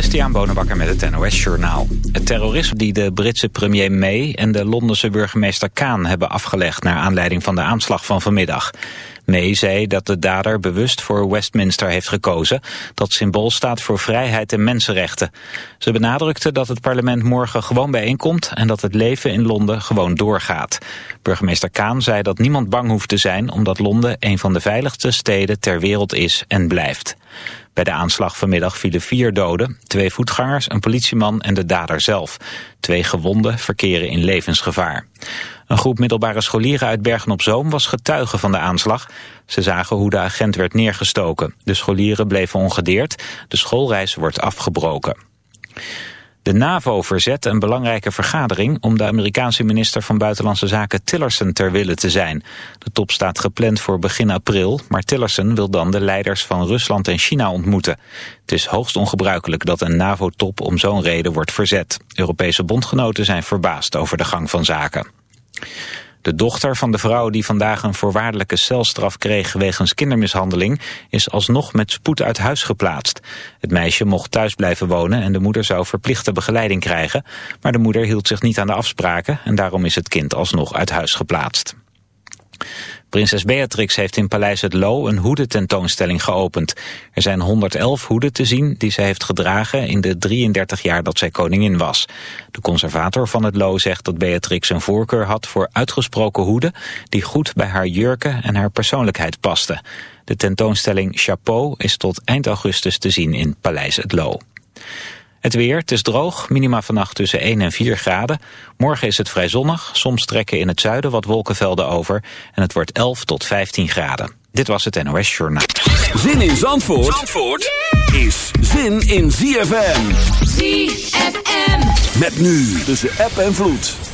Christian Bonenbakker met het NOS Journaal. Het terrorisme die de Britse premier May en de Londense burgemeester Kaan hebben afgelegd... naar aanleiding van de aanslag van vanmiddag. May zei dat de dader bewust voor Westminster heeft gekozen... dat symbool staat voor vrijheid en mensenrechten. Ze benadrukte dat het parlement morgen gewoon bijeenkomt... en dat het leven in Londen gewoon doorgaat. Burgemeester Kaan zei dat niemand bang hoeft te zijn... omdat Londen een van de veiligste steden ter wereld is en blijft. Bij de aanslag vanmiddag vielen vier doden, twee voetgangers, een politieman en de dader zelf. Twee gewonden verkeren in levensgevaar. Een groep middelbare scholieren uit Bergen-op-Zoom was getuige van de aanslag. Ze zagen hoe de agent werd neergestoken. De scholieren bleven ongedeerd. De schoolreis wordt afgebroken. De NAVO verzet een belangrijke vergadering om de Amerikaanse minister van Buitenlandse Zaken Tillerson ter wille te zijn. De top staat gepland voor begin april, maar Tillerson wil dan de leiders van Rusland en China ontmoeten. Het is hoogst ongebruikelijk dat een NAVO-top om zo'n reden wordt verzet. Europese bondgenoten zijn verbaasd over de gang van zaken. De dochter van de vrouw die vandaag een voorwaardelijke celstraf kreeg wegens kindermishandeling is alsnog met spoed uit huis geplaatst. Het meisje mocht thuis blijven wonen en de moeder zou verplichte begeleiding krijgen, maar de moeder hield zich niet aan de afspraken en daarom is het kind alsnog uit huis geplaatst. Prinses Beatrix heeft in Paleis het Loo een hoedententoonstelling geopend. Er zijn 111 hoeden te zien die zij heeft gedragen in de 33 jaar dat zij koningin was. De conservator van het Loo zegt dat Beatrix een voorkeur had voor uitgesproken hoeden die goed bij haar jurken en haar persoonlijkheid pasten. De tentoonstelling Chapeau is tot eind augustus te zien in Paleis het Loo. Het weer, het is droog, minima vannacht tussen 1 en 4 graden. Morgen is het vrij zonnig, soms trekken in het zuiden wat wolkenvelden over... en het wordt 11 tot 15 graden. Dit was het NOS Journaal. Zin in Zandvoort, Zandvoort is zin in ZFM. ZFM. Met nu tussen app en vloed.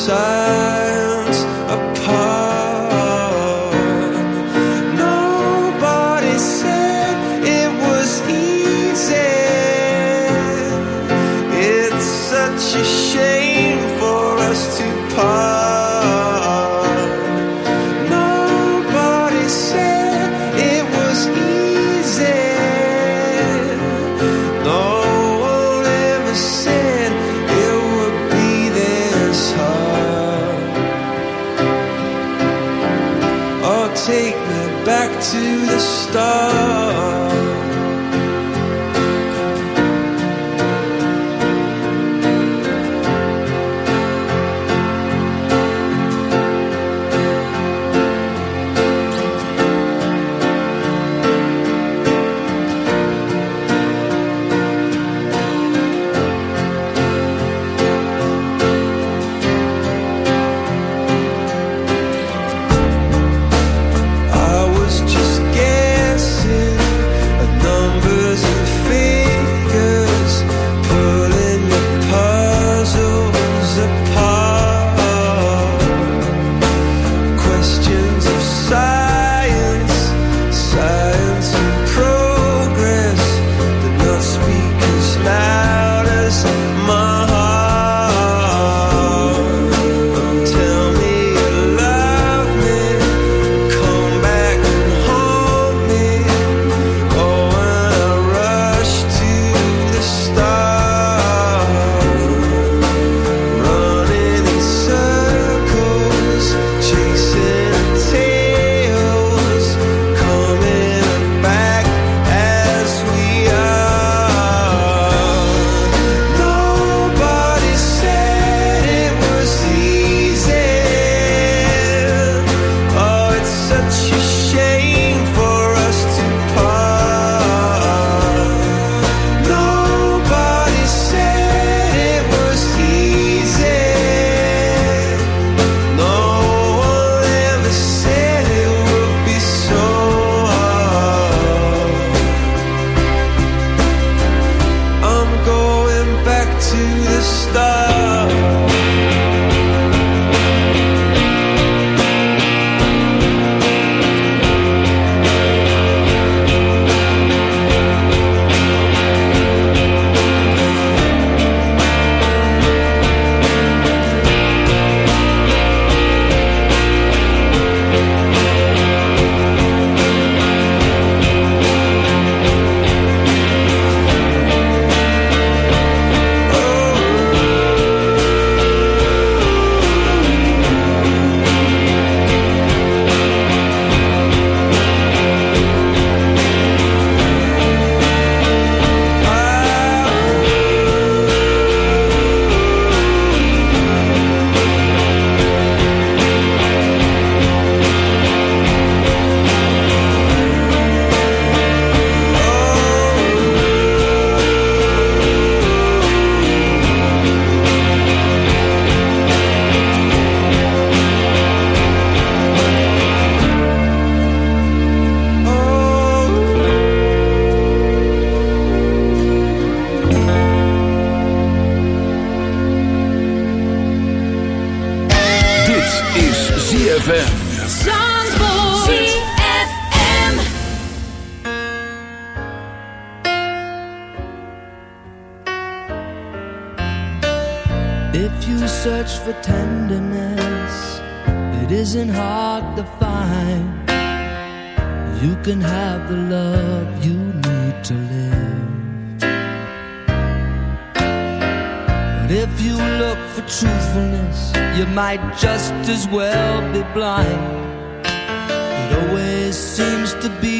side. is ZFM. ZFM. If you search for tenderness, it isn't hard to find. You can have the love you need to live. If you look for truthfulness, you might just as well be blind. It always seems to be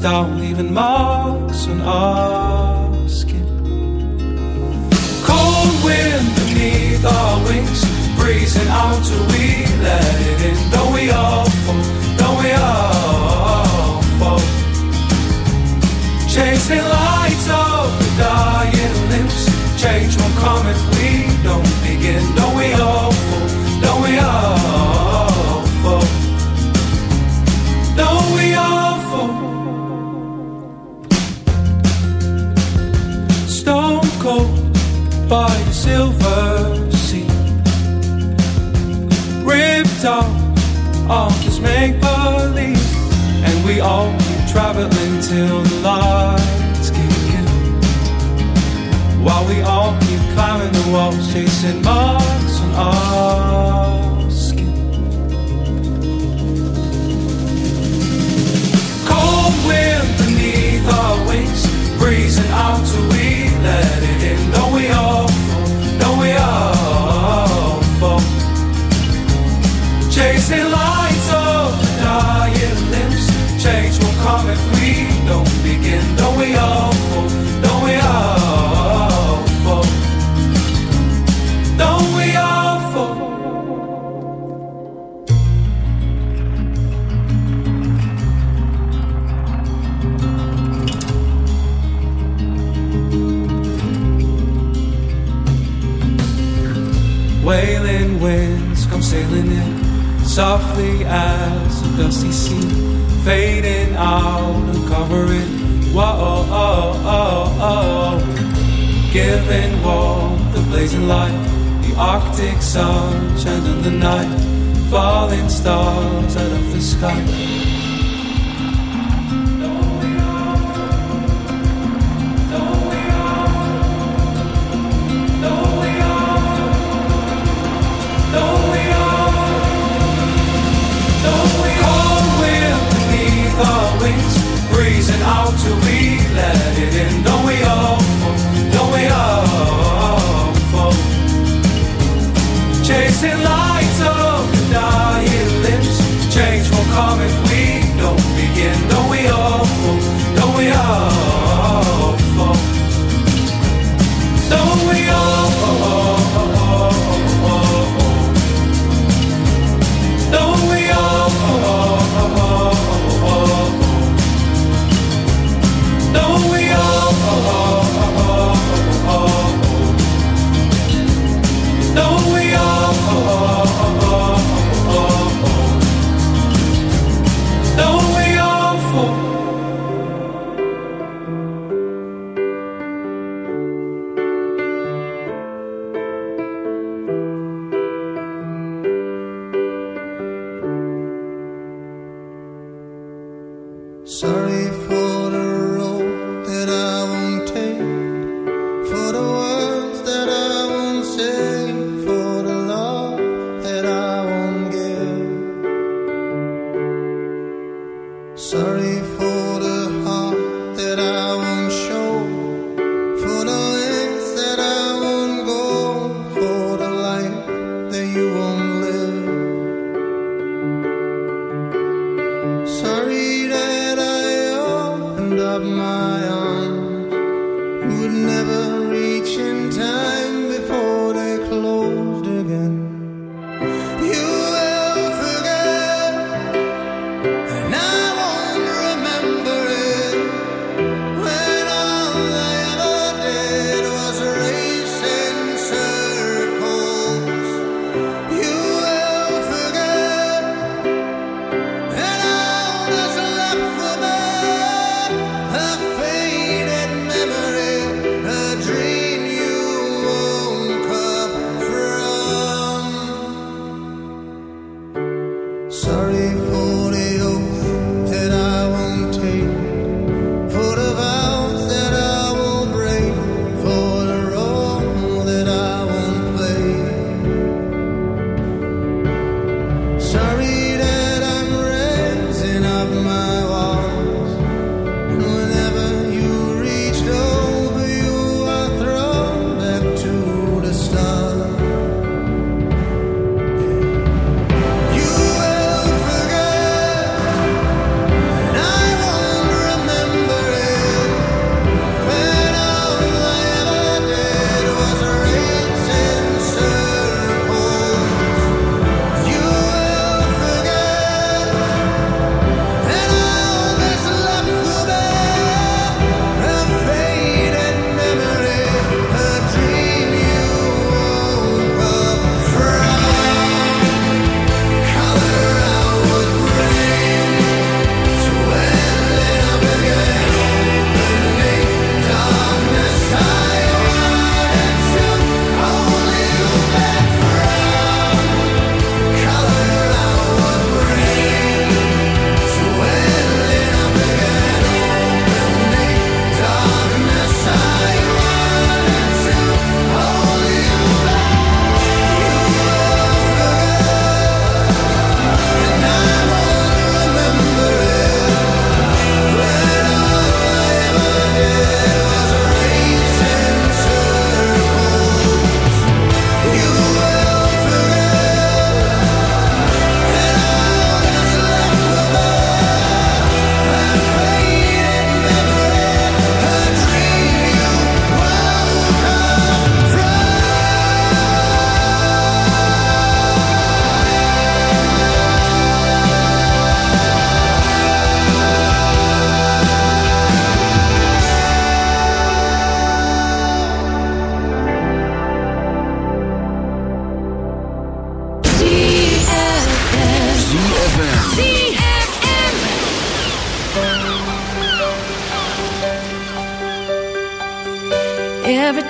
start leaving my till the lights kick in. While we all keep climbing the walls, chasing marks on our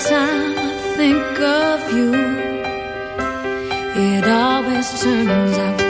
time I think of you, it always turns out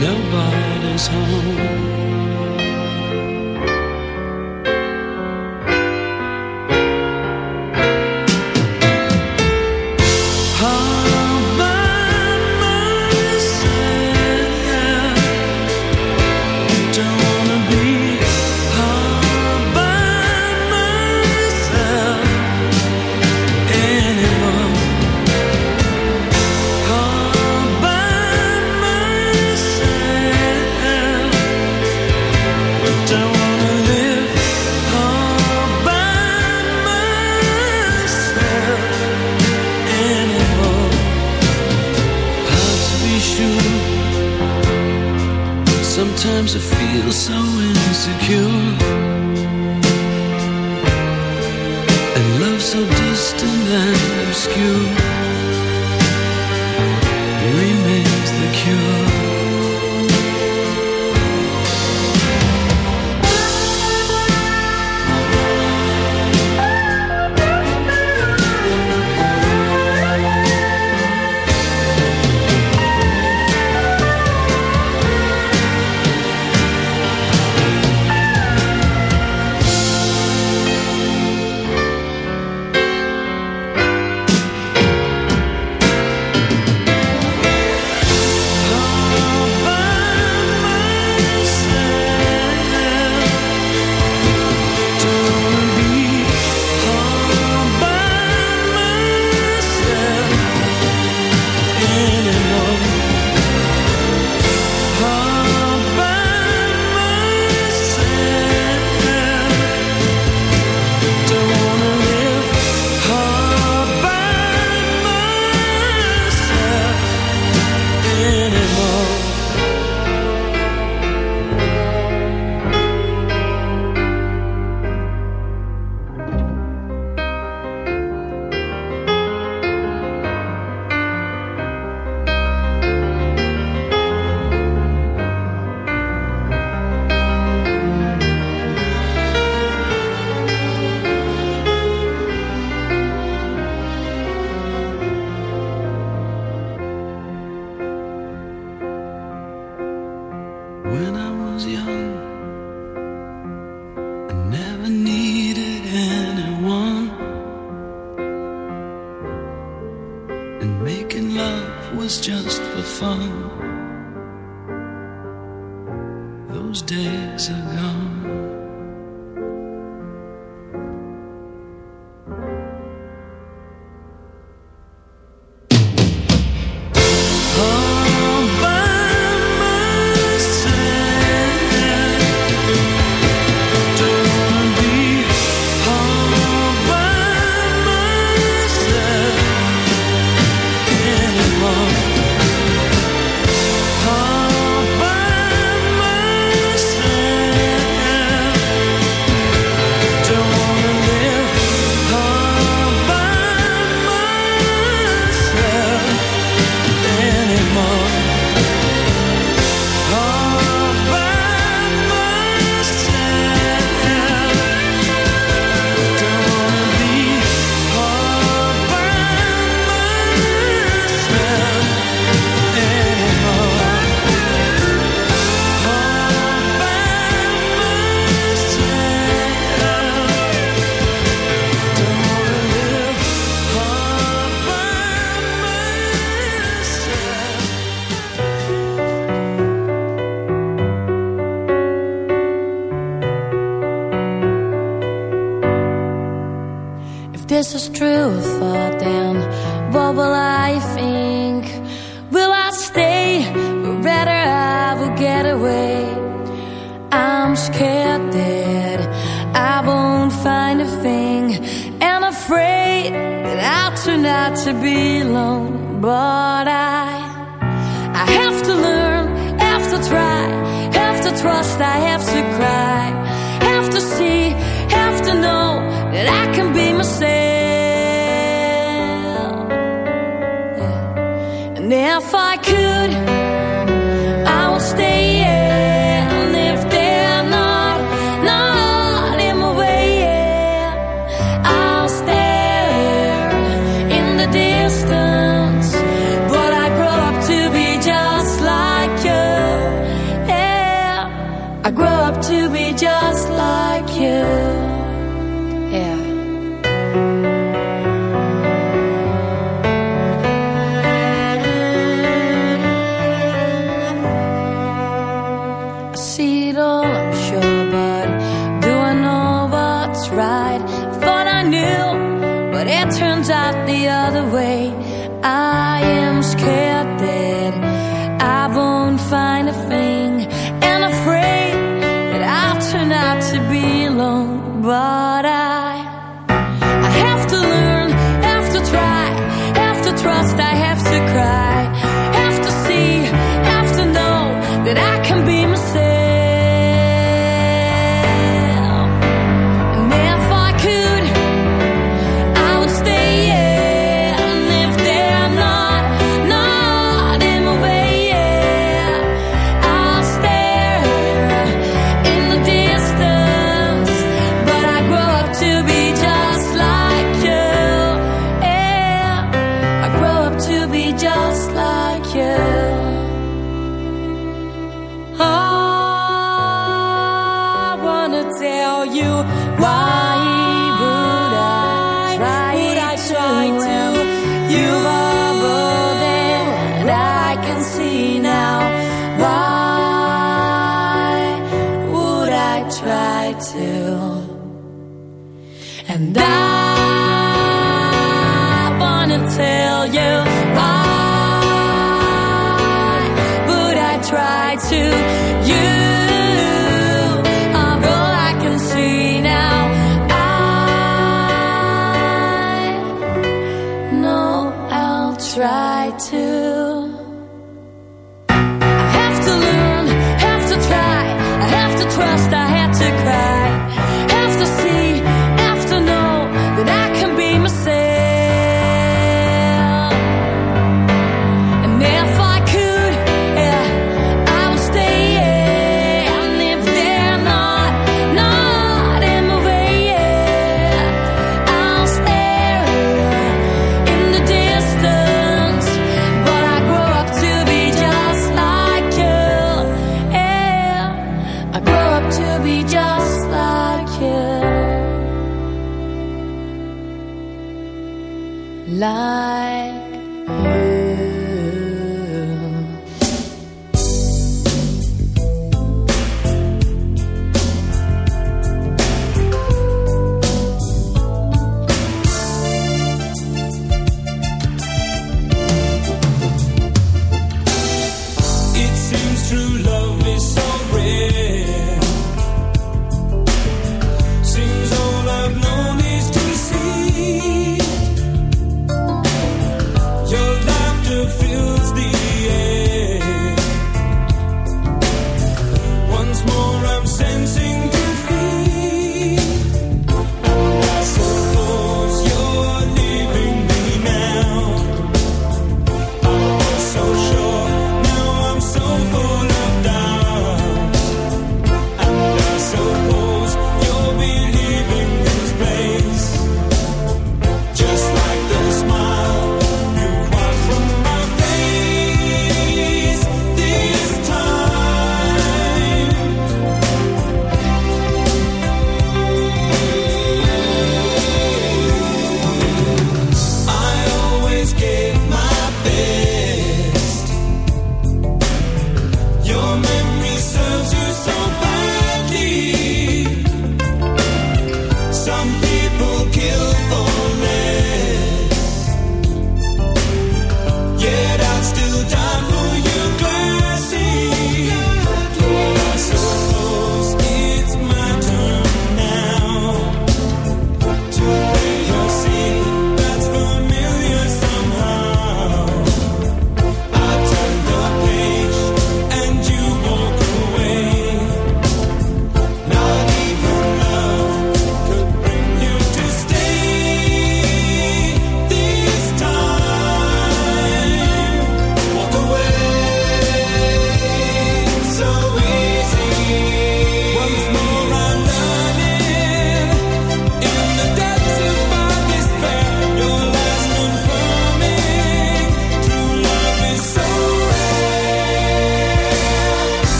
Nobody's home.